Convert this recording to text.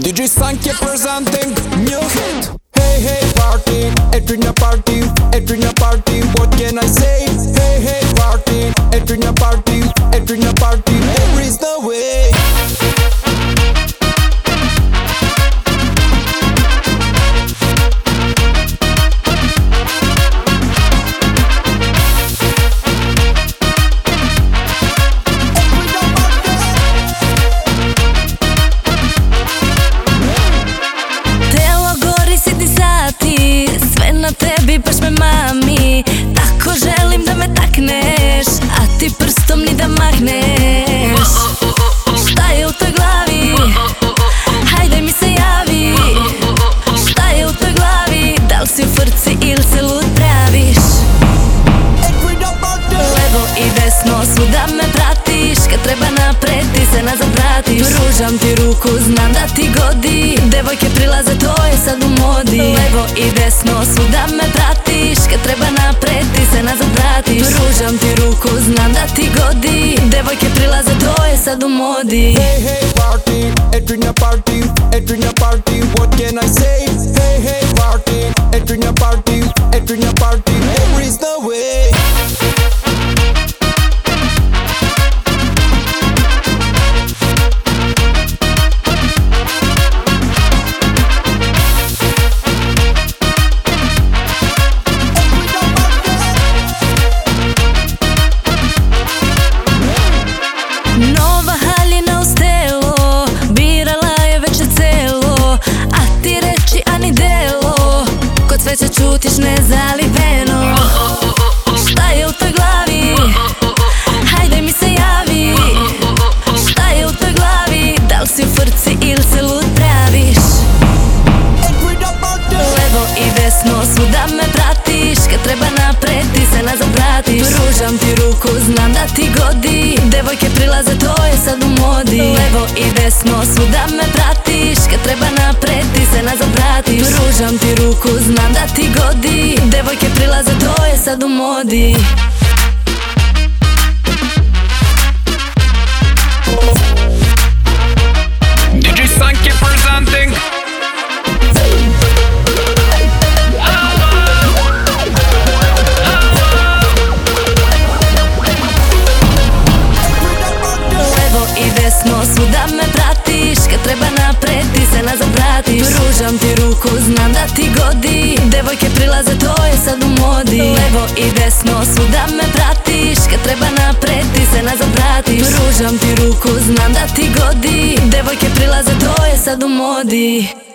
DJ Sanke presenting new hit Hey hey party, Edrina party, Edrina party What can I say? Hey hey party, Edrina party, Edrina party сакнеш А ти прстом ни да махнеш Шта е у тој глави? Хајде ми се јави Шта е у тој глави? Дал си фрци или се лутравиш? Лево и десно свуда ме пратиш Кад треба напред ти се назад вратиш Пружам ти руку, знам да ти годи Девојке прилазе, тој е сад у моди Лево и десно свуда ме пратиш Sadu Modi Hey hey party, Edwina party, Edwina party What can I say? Prilaze, to je sad u modi. Levo i desno svuda me pratiš. Kad treba napred ti se nazad vratiš. Pružam ti ruku, znam da ti godi. Devojke prilaze, to je sad u modi svuda me pratiš Kad treba napred ti se nazad vratiš. Pružam ti ruku, znam da ti godi. Devojke prilaze, to je sad u modi. Levo i desno svuda me pratiš. Kad treba napred ti se nazad vratiš. Pružam ti ruku, znam da ti godi. Devojke prilaze, to je sad u modi